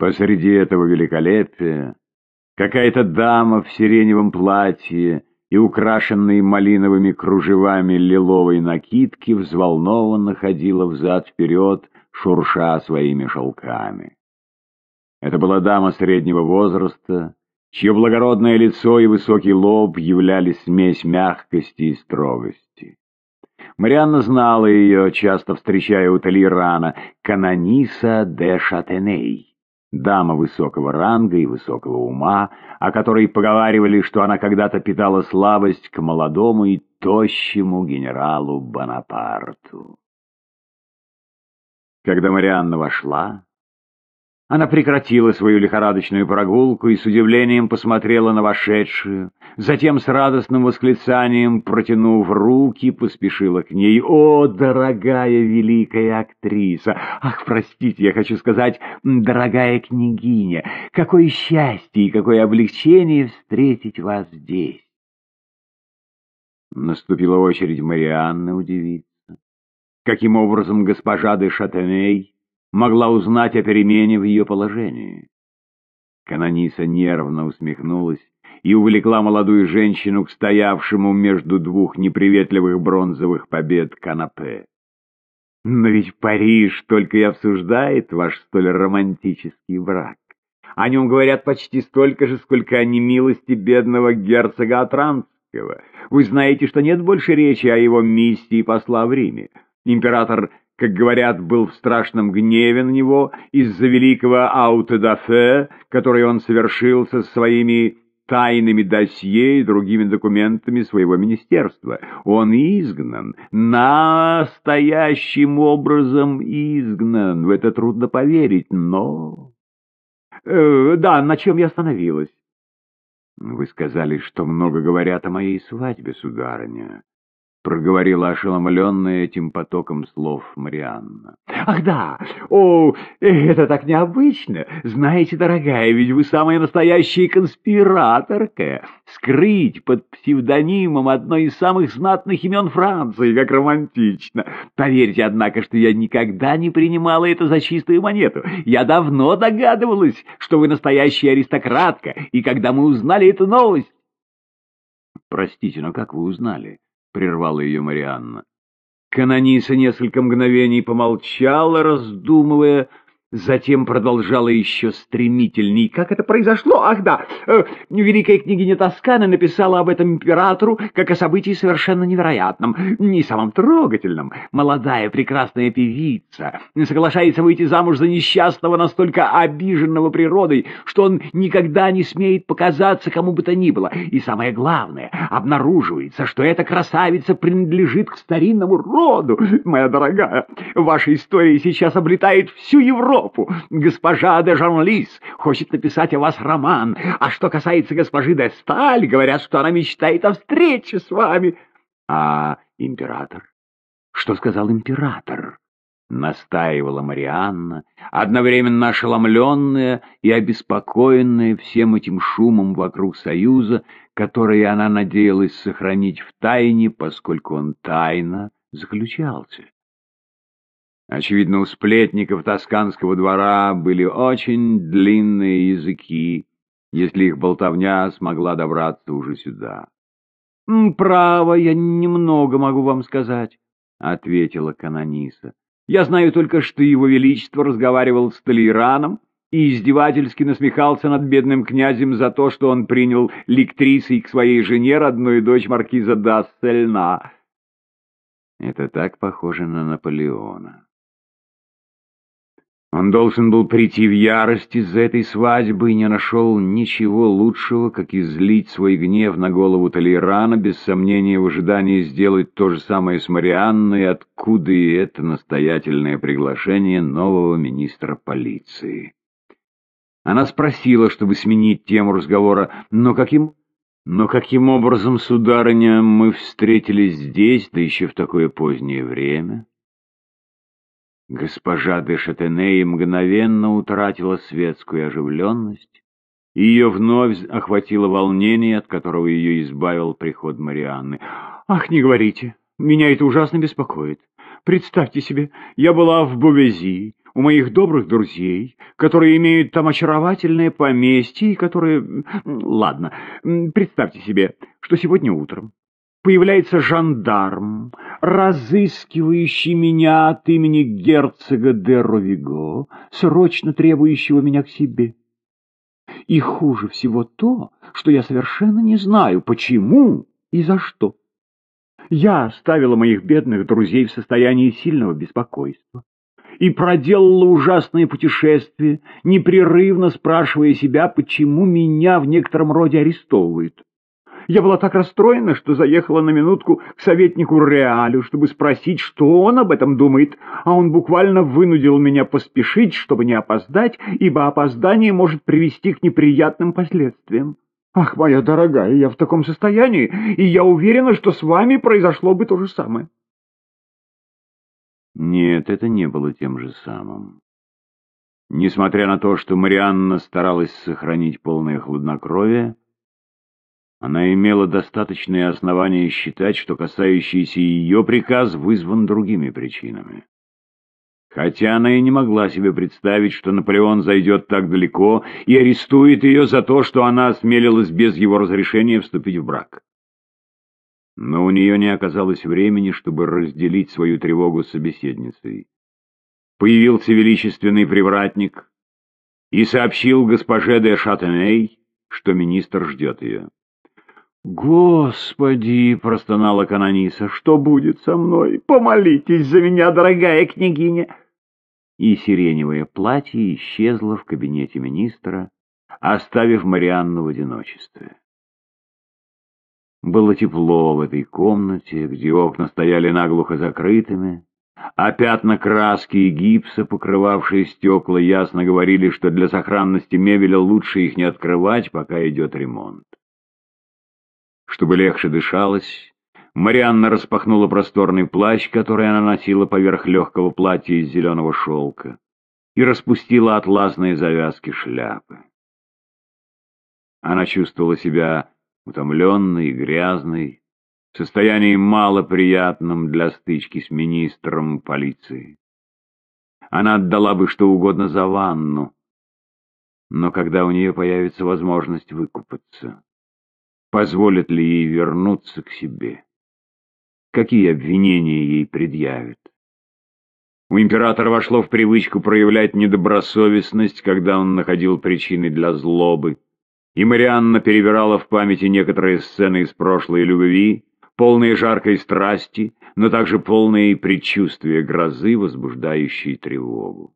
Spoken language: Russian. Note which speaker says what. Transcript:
Speaker 1: Посреди этого великолепия какая-то дама в сиреневом платье и украшенной малиновыми кружевами лиловой накидки взволнованно ходила взад-вперед, шурша своими шелками. Это была дама среднего возраста, чье благородное лицо и высокий лоб являли смесь мягкости и строгости. Марианна знала ее, часто встречая у Толерана, Канониса де Шатеней, дама высокого ранга и высокого ума, о которой поговаривали, что она когда-то питала слабость к молодому и тощему генералу Бонапарту. Когда Марианна вошла, она прекратила свою лихорадочную прогулку и с удивлением посмотрела на вошедшую, затем с радостным восклицанием, протянув руки, поспешила к ней. «О, дорогая великая актриса! Ах, простите, я хочу сказать, дорогая княгиня! Какое счастье и какое облегчение встретить вас здесь!» Наступила очередь Марианны удивиться. Каким образом госпожа де Шатеней могла узнать о перемене в ее положении. Канониса нервно усмехнулась и увлекла молодую женщину к стоявшему между двух неприветливых бронзовых побед канапе. «Но ведь Париж только и обсуждает ваш столь романтический брак. О нем говорят почти столько же, сколько о немилости бедного герцога Атранского. Вы знаете, что нет больше речи о его миссии посла в Риме. Император как говорят, был в страшном гневе на него из-за великого аутодафе, который он совершил со своими тайными досье и другими документами своего министерства. Он изгнан, настоящим образом изгнан. В это трудно поверить, но... Э, да, на чем я остановилась? Вы сказали, что много говорят о моей свадьбе, сударыня. — проговорила ошеломленная этим потоком слов Марианна. «Ах да! О, это так необычно! Знаете, дорогая, ведь вы самая настоящая конспираторка! Скрыть под псевдонимом одно из самых знатных имен Франции, как романтично! Поверьте, однако, что я никогда не принимала это за чистую монету. Я давно догадывалась, что вы настоящая аристократка, и когда мы узнали эту новость... Простите, но как вы узнали? — прервала ее Марианна. Канониса несколько мгновений помолчала, раздумывая, Затем продолжала еще стремительней. Как это произошло? Ах да, э, великая княгиня Тоскана написала об этом императору как о событии совершенно невероятном, не самом трогательном. Молодая прекрасная певица соглашается выйти замуж за несчастного, настолько обиженного природой, что он никогда не смеет показаться кому бы то ни было. И самое главное, обнаруживается, что эта красавица принадлежит к старинному роду. Моя дорогая, ваша история сейчас облетает всю Европу. Европу. Госпожа де Жанлис хочет написать о вас роман. А что касается госпожи де Сталь, говорят, что она мечтает о встрече с вами. А император? Что сказал император? Настаивала Марианна, одновременно ошеломленная и обеспокоенная всем этим шумом вокруг Союза, который она надеялась сохранить в тайне, поскольку он тайно заключался. Очевидно, у сплетников тосканского двора были очень длинные языки, если их болтовня смогла добраться уже сюда. «Право, я немного могу вам сказать», — ответила канониса. «Я знаю только, что его величество разговаривал с Толераном и издевательски насмехался над бедным князем за то, что он принял лектрисой к своей жене родную дочь маркиза Дассельна». Это так похоже на Наполеона. Он должен был прийти в ярость из-за этой свадьбы и не нашел ничего лучшего, как излить свой гнев на голову Толерана, без сомнения в ожидании сделать то же самое с Марианной, откуда и это настоятельное приглашение нового министра полиции. Она спросила, чтобы сменить тему разговора, но каким... Но каким образом, сударыня, мы встретились здесь, да еще в такое позднее время? Госпожа де Шатеней мгновенно утратила светскую оживленность, и ее вновь охватило волнение, от которого ее избавил приход Марианны. «Ах, не говорите, меня это ужасно беспокоит. Представьте себе, я была в Бувези, у моих добрых друзей, которые имеют там очаровательное поместье и которые... Ладно, представьте себе, что сегодня утром появляется жандарм, разыскивающий меня от имени герцога де Ровиго, срочно требующего меня к себе. И хуже всего то, что я совершенно не знаю, почему и за что. Я оставила моих бедных друзей в состоянии сильного беспокойства и проделала ужасное путешествие, непрерывно спрашивая себя, почему меня в некотором роде арестовывают. Я была так расстроена, что заехала на минутку к советнику Реалю, чтобы спросить, что он об этом думает, а он буквально вынудил меня поспешить, чтобы не опоздать, ибо опоздание может привести к неприятным последствиям. Ах, моя дорогая, я в таком состоянии, и я уверена, что с вами произошло бы то же самое.
Speaker 2: Нет, это не было тем же самым. Несмотря на то, что Марианна старалась сохранить полное хладнокровие, она имела достаточные основания считать, что касающийся ее приказ вызван другими причинами. Хотя она и не могла себе представить, что Наполеон зайдет так далеко и арестует ее за то, что она осмелилась без его разрешения вступить в брак. Но у нее не оказалось времени, чтобы разделить свою тревогу с собеседницей. Появился величественный привратник и сообщил госпоже де Шатеней, что министр ждет ее.
Speaker 1: «Господи!» — простонала канониса. «Что будет со мной? Помолитесь за меня, дорогая княгиня!»
Speaker 2: И сиреневое платье исчезло в кабинете министра, оставив Марианну в одиночестве. Было тепло в этой комнате, где окна стояли наглухо закрытыми, а пятна краски и гипса, покрывавшие стекла, ясно говорили, что для сохранности мебели лучше их не открывать, пока идет ремонт. Чтобы легче дышалось, Марианна распахнула просторный плащ, который она носила поверх легкого платья из зеленого шелка, и распустила атласные завязки шляпы. Она чувствовала себя утомленной грязной, в состоянии малоприятном для стычки с министром полиции. Она отдала бы что угодно за ванну, но когда у нее появится возможность выкупаться, позволят ли ей вернуться к себе? Какие обвинения ей предъявят? У императора вошло в привычку проявлять недобросовестность, когда он находил причины для злобы и Марианна перебирала в памяти некоторые сцены из прошлой любви, полные жаркой страсти, но также полные предчувствия грозы, возбуждающей тревогу.